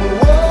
the world.